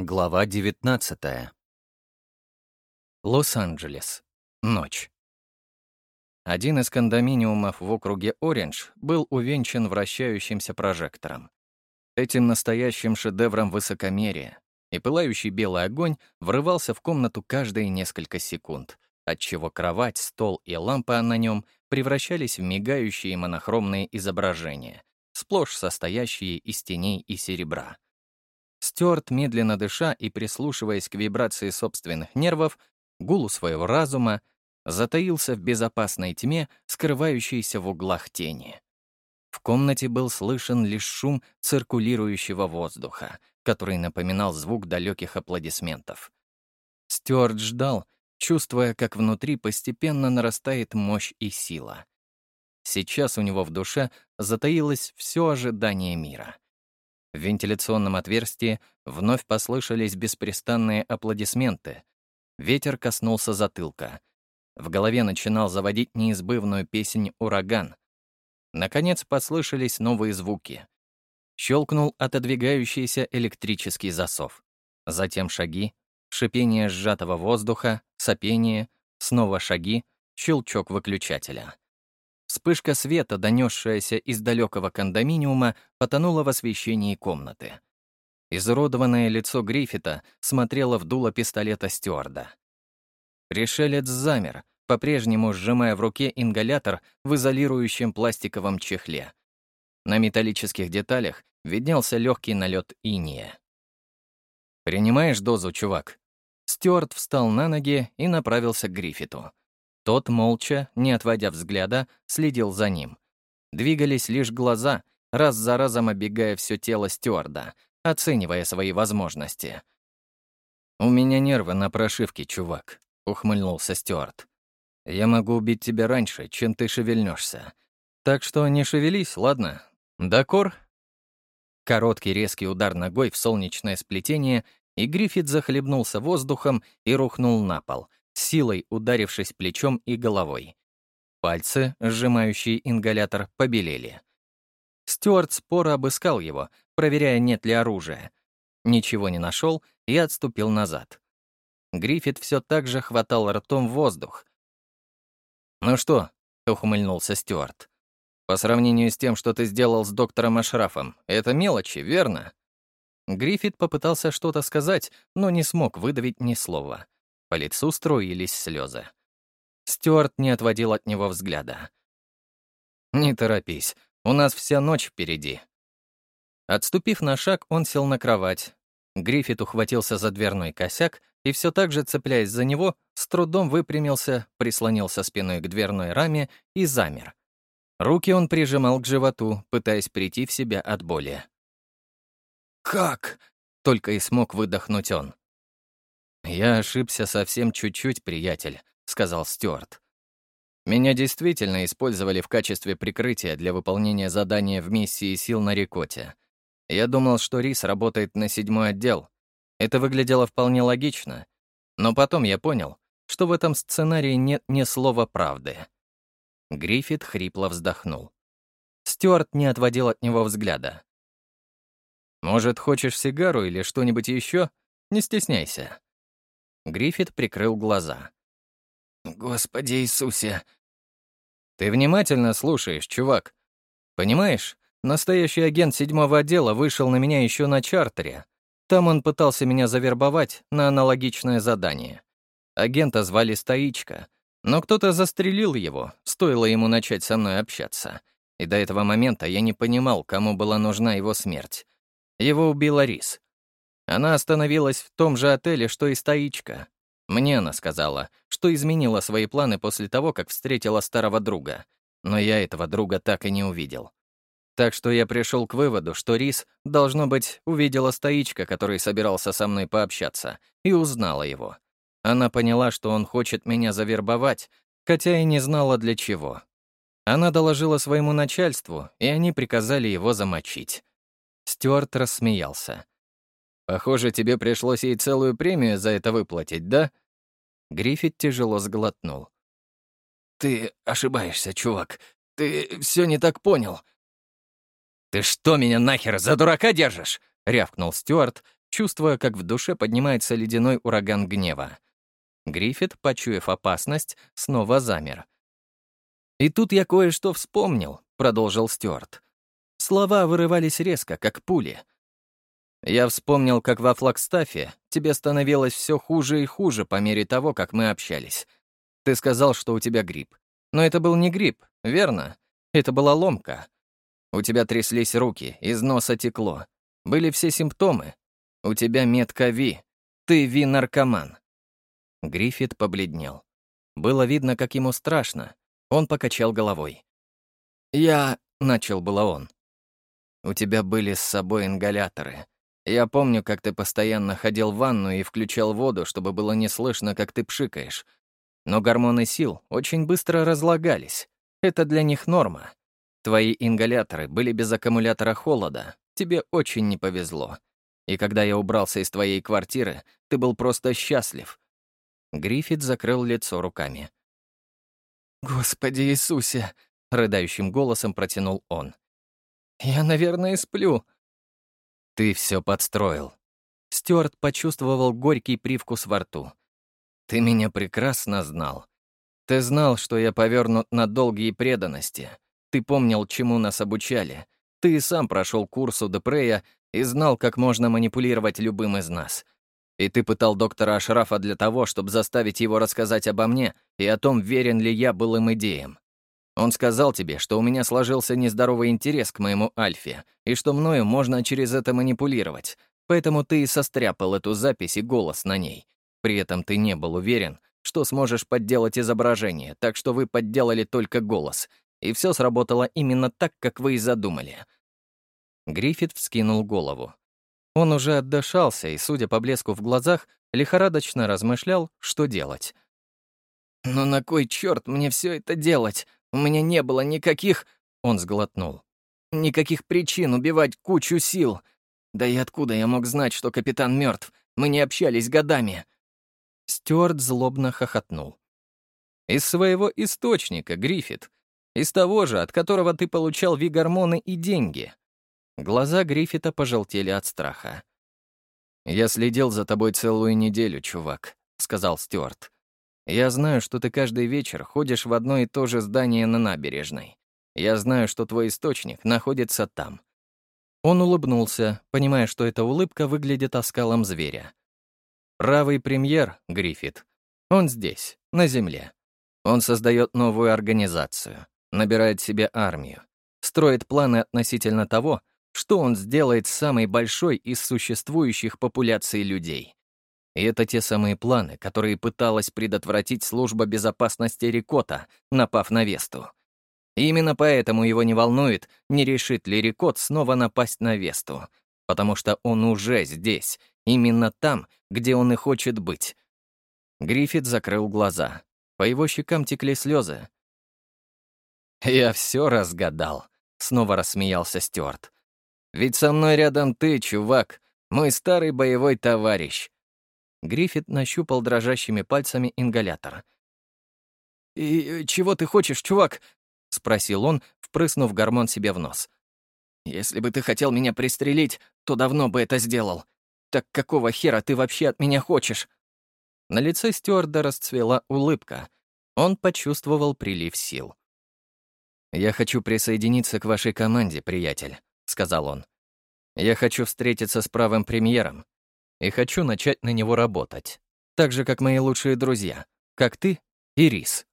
Глава 19. Лос-Анджелес. Ночь. Один из кондоминиумов в округе Ориндж был увенчан вращающимся прожектором. Этим настоящим шедевром высокомерия, и пылающий белый огонь врывался в комнату каждые несколько секунд, отчего кровать, стол и лампа на нем превращались в мигающие монохромные изображения, сплошь состоящие из теней и серебра. Стюарт, медленно дыша и прислушиваясь к вибрации собственных нервов, гулу своего разума, затаился в безопасной тьме, скрывающейся в углах тени. В комнате был слышен лишь шум циркулирующего воздуха, который напоминал звук далеких аплодисментов. Стюарт ждал, чувствуя, как внутри постепенно нарастает мощь и сила. Сейчас у него в душе затаилось все ожидание мира — в вентиляционном отверстии вновь послышались беспрестанные аплодисменты. Ветер коснулся затылка. В голове начинал заводить неизбывную песнь «Ураган». Наконец послышались новые звуки. Щелкнул отодвигающийся электрический засов. Затем шаги, шипение сжатого воздуха, сопение, снова шаги, щелчок выключателя. Вспышка света, донесшаяся из далекого кондоминиума, потонула в освещении комнаты. Изуродованное лицо Гриффита смотрело в дуло пистолета стюарда. Пришелец замер, по-прежнему сжимая в руке ингалятор в изолирующем пластиковом чехле. На металлических деталях виднелся легкий налет иния. «Принимаешь дозу, чувак?» Стюарт встал на ноги и направился к Гриффиту. Тот, молча, не отводя взгляда, следил за ним. Двигались лишь глаза, раз за разом оббегая все тело стюарда, оценивая свои возможности. «У меня нервы на прошивке, чувак», — ухмыльнулся Стюарт. «Я могу убить тебя раньше, чем ты шевельнешься. Так что не шевелись, ладно? Дакор?» Короткий резкий удар ногой в солнечное сплетение, и Гриффит захлебнулся воздухом и рухнул на пол, силой ударившись плечом и головой. Пальцы, сжимающие ингалятор, побелели. Стюарт споро обыскал его, проверяя, нет ли оружия. Ничего не нашел и отступил назад. Гриффит все так же хватал ртом воздух. «Ну что?» — ухмыльнулся Стюарт. «По сравнению с тем, что ты сделал с доктором Ашрафом, это мелочи, верно?» Гриффит попытался что-то сказать, но не смог выдавить ни слова. По лицу струились слезы. Стюарт не отводил от него взгляда. «Не торопись, у нас вся ночь впереди». Отступив на шаг, он сел на кровать. Гриффит ухватился за дверной косяк и все так же, цепляясь за него, с трудом выпрямился, прислонился спиной к дверной раме и замер. Руки он прижимал к животу, пытаясь прийти в себя от боли. «Как?» — только и смог выдохнуть он. «Я ошибся совсем чуть-чуть, приятель», — сказал Стюарт. «Меня действительно использовали в качестве прикрытия для выполнения задания в миссии сил на Рикоте. Я думал, что Рис работает на седьмой отдел. Это выглядело вполне логично. Но потом я понял, что в этом сценарии нет ни слова правды». Гриффит хрипло вздохнул. Стюарт не отводил от него взгляда. «Может, хочешь сигару или что-нибудь еще? Не стесняйся». Гриффит прикрыл глаза. «Господи Иисусе!» «Ты внимательно слушаешь, чувак. Понимаешь, настоящий агент седьмого отдела вышел на меня еще на чартере. Там он пытался меня завербовать на аналогичное задание. Агента звали Стоичка, но кто-то застрелил его, стоило ему начать со мной общаться. И до этого момента я не понимал, кому была нужна его смерть. Его убила Рис. Она остановилась в том же отеле, что и стоичка. Мне она сказала, что изменила свои планы после того, как встретила старого друга. Но я этого друга так и не увидел. Так что я пришел к выводу, что Рис, должно быть, увидела стоичка, который собирался со мной пообщаться, и узнала его. Она поняла, что он хочет меня завербовать, хотя и не знала для чего. Она доложила своему начальству, и они приказали его замочить. Стюарт рассмеялся. Похоже, тебе пришлось ей целую премию за это выплатить, да?» Гриффит тяжело сглотнул. «Ты ошибаешься, чувак. Ты все не так понял». «Ты что меня нахер за дурака держишь?» — рявкнул Стюарт, чувствуя, как в душе поднимается ледяной ураган гнева. Гриффит, почуяв опасность, снова замер. «И тут я кое-что вспомнил», — продолжил Стюарт. Слова вырывались резко, как пули. «Я вспомнил, как во Флагстафе тебе становилось все хуже и хуже по мере того, как мы общались. Ты сказал, что у тебя грипп. Но это был не грипп, верно? Это была ломка. У тебя тряслись руки, из носа текло. Были все симптомы. У тебя метка Ви. Ты Ви-наркоман. Гриффит побледнел. Было видно, как ему страшно. Он покачал головой. «Я...» — начал было он. «У тебя были с собой ингаляторы. Я помню, как ты постоянно ходил в ванну и включал воду, чтобы было не слышно, как ты пшикаешь. Но гормоны сил очень быстро разлагались. Это для них норма. Твои ингаляторы были без аккумулятора холода. Тебе очень не повезло. И когда я убрался из твоей квартиры, ты был просто счастлив. Гриффит закрыл лицо руками. «Господи Иисусе!» — рыдающим голосом протянул он. «Я, наверное, сплю». «Ты все подстроил». Стюарт почувствовал горький привкус во рту. «Ты меня прекрасно знал. Ты знал, что я повернут на долгие преданности. Ты помнил, чему нас обучали. Ты и сам прошел курс у Депрея и знал, как можно манипулировать любым из нас. И ты пытал доктора Ашрафа для того, чтобы заставить его рассказать обо мне и о том, верен ли я былым идеям. Он сказал тебе, что у меня сложился нездоровый интерес к моему Альфе, и что мною можно через это манипулировать, поэтому ты и состряпал эту запись и голос на ней. При этом ты не был уверен, что сможешь подделать изображение, так что вы подделали только голос, и все сработало именно так, как вы и задумали». Гриффит вскинул голову. Он уже отдышался и, судя по блеску в глазах, лихорадочно размышлял, что делать. «Но на кой черт мне все это делать? У меня не было никаких...» Он сглотнул. «Никаких причин убивать кучу сил. Да и откуда я мог знать, что капитан мертв? Мы не общались годами. Стюарт злобно хохотнул. «Из своего источника, Гриффит. Из того же, от которого ты получал вигормоны и деньги». Глаза Гриффита пожелтели от страха. «Я следил за тобой целую неделю, чувак», — сказал Стюарт. «Я знаю, что ты каждый вечер ходишь в одно и то же здание на набережной. Я знаю, что твой источник находится там». Он улыбнулся, понимая, что эта улыбка выглядит оскалом зверя. Правый премьер, Гриффит, он здесь, на Земле. Он создает новую организацию, набирает себе армию, строит планы относительно того, что он сделает с самой большой из существующих популяций людей. И это те самые планы, которые пыталась предотвратить служба безопасности Рикота, напав на Весту. И именно поэтому его не волнует, не решит ли Рикот снова напасть на Весту, потому что он уже здесь, именно там, где он и хочет быть. Гриффит закрыл глаза. По его щекам текли слезы. «Я все разгадал», — снова рассмеялся Стюарт. «Ведь со мной рядом ты, чувак, мой старый боевой товарищ». Гриффит нащупал дрожащими пальцами ингалятор. «И чего ты хочешь, чувак?» — спросил он, впрыснув гормон себе в нос. «Если бы ты хотел меня пристрелить, то давно бы это сделал. «Так какого хера ты вообще от меня хочешь?» На лице стюарда расцвела улыбка. Он почувствовал прилив сил. «Я хочу присоединиться к вашей команде, приятель», — сказал он. «Я хочу встретиться с правым премьером и хочу начать на него работать, так же, как мои лучшие друзья, как ты и Рис».